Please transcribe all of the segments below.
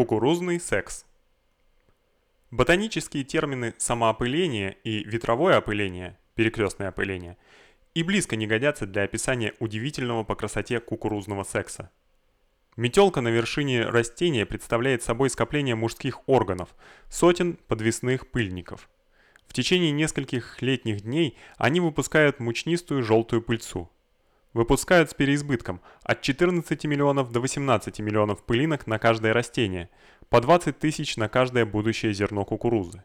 Кукурузный секс. Ботанические термины самоопыление и ветровое опыление, перекрестное опыление, и близко не годятся для описания удивительного по красоте кукурузного секса. Метелка на вершине растения представляет собой скопление мужских органов, сотен подвесных пыльников. В течение нескольких летних дней они выпускают мучнистую желтую пыльцу. Выпускают с переизбытком от 14 миллионов до 18 миллионов пылинок на каждое растение, по 20 тысяч на каждое будущее зерно кукурузы.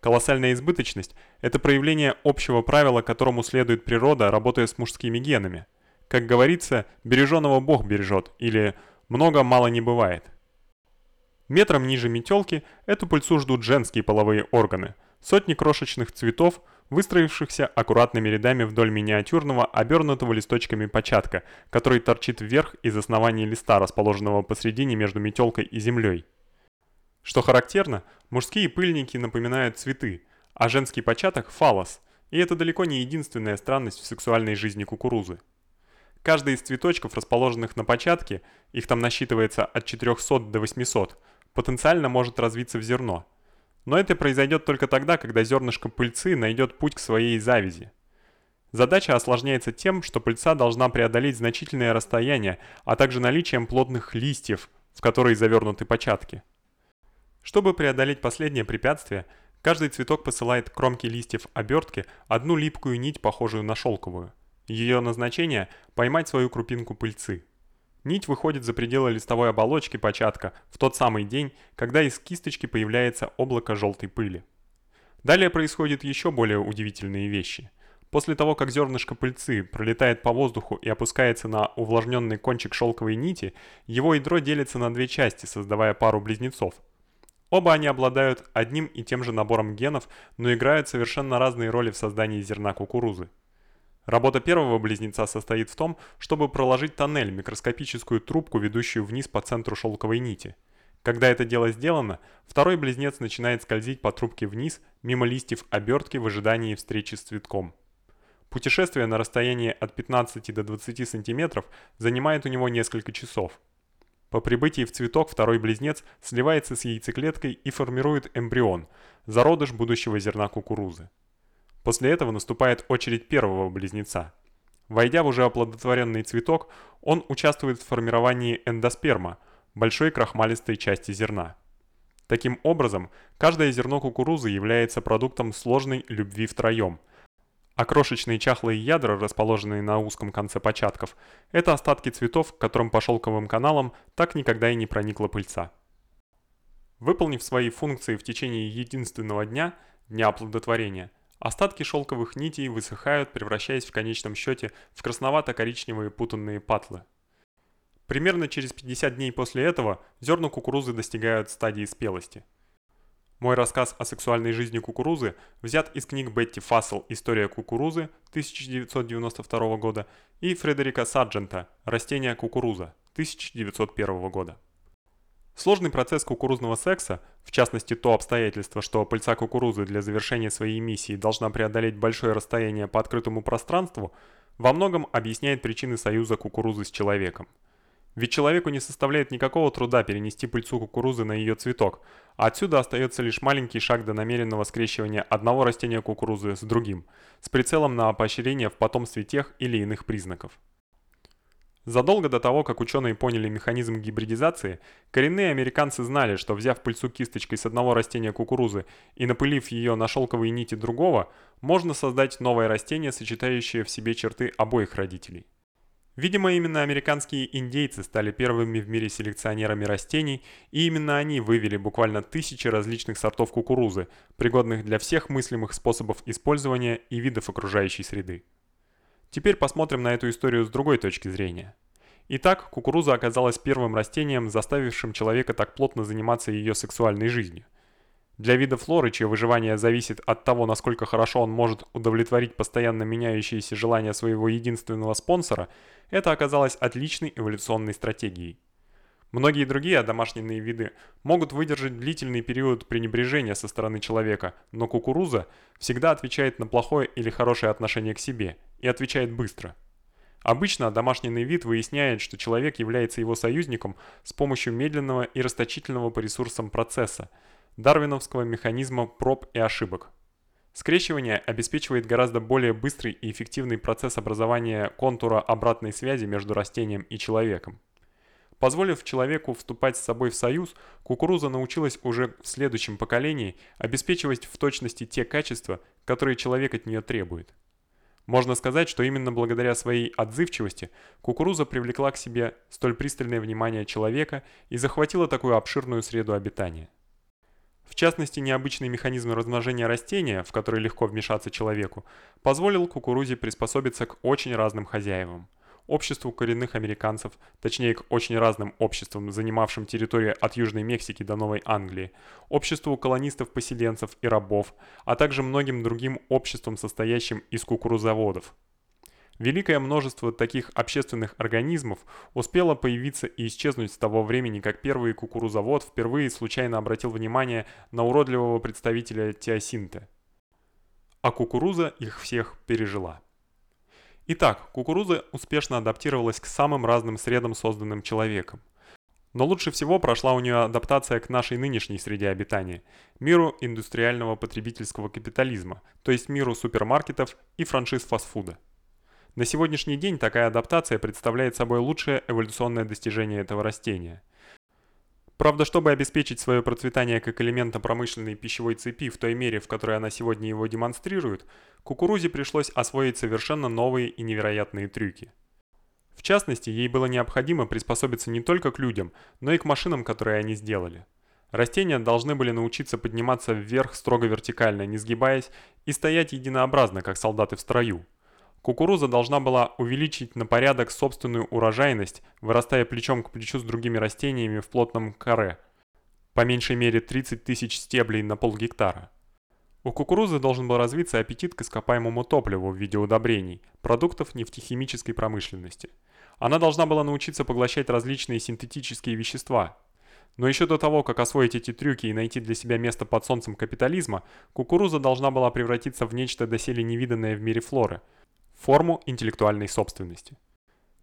Колоссальная избыточность – это проявление общего правила, которому следует природа, работая с мужскими генами. Как говорится, береженого Бог бережет, или много мало не бывает. Метром ниже метелки эту пыльцу ждут женские половые органы – Сотни крошечных цветов, выстроившихся аккуратными рядами вдоль миниатюрного, обернутого листочками початка, который торчит вверх из основания листа, расположенного посредине между метелкой и землей. Что характерно, мужские пыльники напоминают цветы, а женский початок – фалос, и это далеко не единственная странность в сексуальной жизни кукурузы. Каждый из цветочков, расположенных на початке, их там насчитывается от 400 до 800, потенциально может развиться в зерно – но это произойдет только тогда, когда зернышко пыльцы найдет путь к своей завязи. Задача осложняется тем, что пыльца должна преодолеть значительное расстояние, а также наличием плотных листьев, в которые завернуты початки. Чтобы преодолеть последнее препятствие, каждый цветок посылает к кромке листьев обертки одну липкую нить, похожую на шелковую. Ее назначение – поймать свою крупинку пыльцы. Нить выходит за пределы листовой оболочки початка в тот самый день, когда из кисточки появляется облако желтой пыли. Далее происходят еще более удивительные вещи. После того, как зернышко пыльцы пролетает по воздуху и опускается на увлажненный кончик шелковой нити, его ядро делится на две части, создавая пару близнецов. Оба они обладают одним и тем же набором генов, но играют совершенно разные роли в создании зерна кукурузы. Работа первого близнеца состоит в том, чтобы проложить тоннель, микроскопическую трубку, ведущую вниз по центру шелковой нити. Когда это дело сделано, второй близнец начинает скользить по трубке вниз, мимо листьев обертки в ожидании встречи с цветком. Путешествие на расстоянии от 15 до 20 сантиметров занимает у него несколько часов. По прибытии в цветок второй близнец сливается с яйцеклеткой и формирует эмбрион, зародыш будущего зерна кукурузы. После этого наступает очередь первого близнеца. Войдя в уже оплодотворенный цветок, он участвует в формировании эндосперма, большой крахмалистой части зерна. Таким образом, каждое зерно кукурузы является продуктом сложной любви втроем, а крошечные чахлые ядра, расположенные на узком конце початков, это остатки цветов, к которым по шелковым каналам так никогда и не проникла пыльца. Выполнив свои функции в течение единственного дня, дня оплодотворения, Остатки шелковых нитей высыхают, превращаясь в конечном счете в красновато-коричневые путанные патлы. Примерно через 50 дней после этого зерна кукурузы достигают стадии спелости. Мой рассказ о сексуальной жизни кукурузы взят из книг Бетти Фассел «История кукурузы» 1992 года и Фредерика Сарджента «Растения кукуруза» 1901 года. Сложный процесс кукурузного секса, в частности то обстоятельство, что пыльца кукурузы для завершения своей миссии должна преодолеть большое расстояние по открытому пространству, во многом объясняет причины союза кукурузы с человеком. Ведь человеку не составляет никакого труда перенести пыльцу кукурузы на ее цветок, а отсюда остается лишь маленький шаг до намеренного скрещивания одного растения кукурузы с другим, с прицелом на поощрение в потомстве тех или иных признаков. Задолго до того, как ученые поняли механизм гибридизации, коренные американцы знали, что взяв пыльцу кисточкой с одного растения кукурузы и напылив ее на шелковые нити другого, можно создать новое растение, сочетающее в себе черты обоих родителей. Видимо, именно американские индейцы стали первыми в мире селекционерами растений, и именно они вывели буквально тысячи различных сортов кукурузы, пригодных для всех мыслимых способов использования и видов окружающей среды. Теперь посмотрим на эту историю с другой точки зрения. Итак, кукуруза оказалась первым растением, заставившим человека так плотно заниматься ее сексуальной жизнью. Для вида флоры, чье выживание зависит от того, насколько хорошо он может удовлетворить постоянно меняющиеся желания своего единственного спонсора, это оказалось отличной эволюционной стратегией. Многие другие домашние виды могут выдержать длительный период пренебрежения со стороны человека, но кукуруза всегда отвечает на плохое или хорошее отношение к себе и отвечает быстро. Обычно одомашненный вид выясняет, что человек является его союзником с помощью медленного и расточительного по ресурсам процесса, дарвиновского механизма проб и ошибок. Скрещивание обеспечивает гораздо более быстрый и эффективный процесс образования контура обратной связи между растением и человеком. Позволив человеку вступать с собой в союз, кукуруза научилась уже в следующем поколении обеспечивать в точности те качества, которые человек от нее требует. Можно сказать, что именно благодаря своей отзывчивости кукуруза привлекла к себе столь пристальное внимание человека и захватила такую обширную среду обитания. В частности, необычный механизм размножения растения, в который легко вмешаться человеку, позволил кукурузе приспособиться к очень разным хозяевам – обществу коренных американцев, точнее к очень разным обществам, занимавшим территорию от Южной Мексики до Новой Англии, обществу колонистов-поселенцев и рабов, а также многим другим обществам, состоящим из кукурузоводов. Великое множество таких общественных организмов успело появиться и исчезнуть с того времени, как первый кукурузовод впервые случайно обратил внимание на уродливого представителя теосинта. А кукуруза их всех пережила. Итак, кукуруза успешно адаптировалась к самым разным средам, созданным человеком. Но лучше всего прошла у нее адаптация к нашей нынешней среде обитания – миру индустриального потребительского капитализма, то есть миру супермаркетов и франшиз фастфуда. На сегодняшний день такая адаптация представляет собой лучшее эволюционное достижение этого растения – Правда, чтобы обеспечить свое процветание как элемента промышленной пищевой цепи в той мере, в которой она сегодня его демонстрирует, кукурузе пришлось освоить совершенно новые и невероятные трюки. В частности, ей было необходимо приспособиться не только к людям, но и к машинам, которые они сделали. Растения должны были научиться подниматься вверх строго вертикально, не сгибаясь, и стоять единообразно, как солдаты в строю. Кукуруза должна была увеличить на порядок собственную урожайность, вырастая плечом к плечу с другими растениями в плотном каре, по меньшей мере 30 тысяч стеблей на полгектара. У кукурузы должен был развиться аппетит к ископаемому топливу в виде удобрений, продуктов нефтехимической промышленности. Она должна была научиться поглощать различные синтетические вещества. Но еще до того, как освоить эти трюки и найти для себя место под солнцем капитализма, кукуруза должна была превратиться в нечто доселе невиданное в мире флоры – форму интеллектуальной собственности.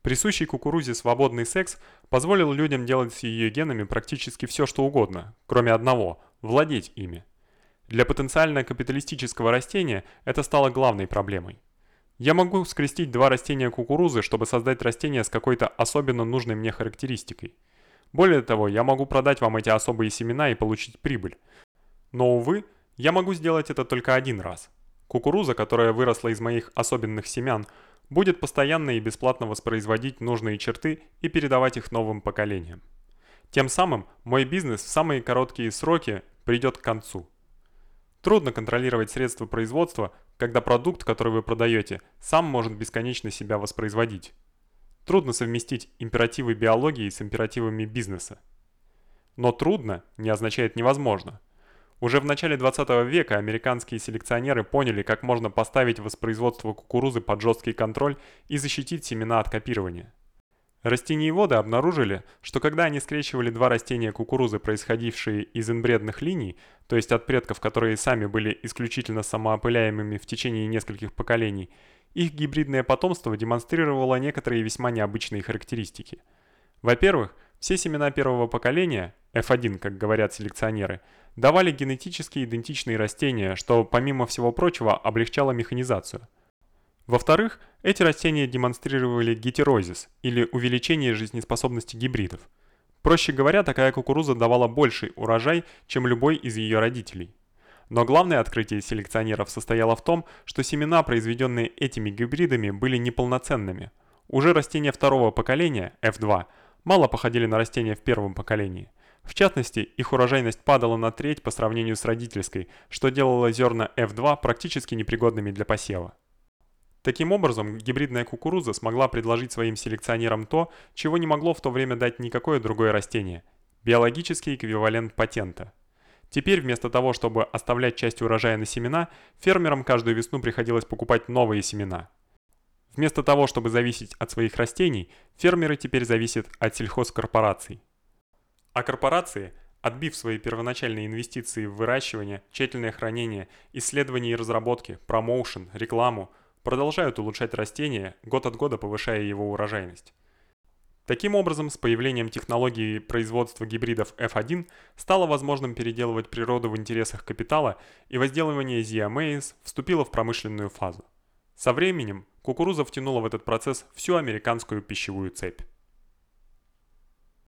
Присущий кукурузе свободный секс позволил людям делать с ее генами практически все, что угодно, кроме одного – владеть ими. Для потенциально капиталистического растения это стало главной проблемой. Я могу скрестить два растения кукурузы, чтобы создать растение с какой-то особенно нужной мне характеристикой. Более того, я могу продать вам эти особые семена и получить прибыль. Но, увы, я могу сделать это только один раз – Кукуруза, которая выросла из моих особенных семян, будет постоянно и бесплатно воспроизводить нужные черты и передавать их новым поколениям. Тем самым мой бизнес в самые короткие сроки придет к концу. Трудно контролировать средства производства, когда продукт, который вы продаете, сам может бесконечно себя воспроизводить. Трудно совместить императивы биологии с императивами бизнеса. Но трудно не означает невозможно – уже в начале 20 века американские селекционеры поняли, как можно поставить воспроизводство кукурузы под жесткий контроль и защитить семена от копирования. Растениеводы обнаружили, что когда они скрещивали два растения кукурузы, происходившие из инбредных линий, то есть от предков, которые сами были исключительно самоопыляемыми в течение нескольких поколений, их гибридное потомство демонстрировало некоторые весьма необычные характеристики. Во-первых, все семена первого поколения, F1, как говорят селекционеры, давали генетически идентичные растения, что, помимо всего прочего, облегчало механизацию. Во-вторых, эти растения демонстрировали гетерозис, или увеличение жизнеспособности гибридов. Проще говоря, такая кукуруза давала больший урожай, чем любой из ее родителей. Но главное открытие селекционеров состояло в том, что семена, произведенные этими гибридами, были неполноценными. Уже растения второго поколения, F2, мало походили на растения в первом поколении. В частности, их урожайность падала на треть по сравнению с родительской, что делало зерна F2 практически непригодными для посева. Таким образом, гибридная кукуруза смогла предложить своим селекционерам то, чего не могло в то время дать никакое другое растение – биологический эквивалент патента. Теперь вместо того, чтобы оставлять часть урожая на семена, фермерам каждую весну приходилось покупать новые семена – Вместо того, чтобы зависеть от своих растений, фермеры теперь зависят от сельхозкорпораций. А корпорации, отбив свои первоначальные инвестиции в выращивание, тщательное хранение, исследования и разработки, промоушен, рекламу, продолжают улучшать растение, год от года повышая его урожайность. Таким образом, с появлением технологии производства гибридов F1 стало возможным переделывать природу в интересах капитала, и возделывание Zia вступило в промышленную фазу. Со временем кукуруза втянула в этот процесс всю американскую пищевую цепь.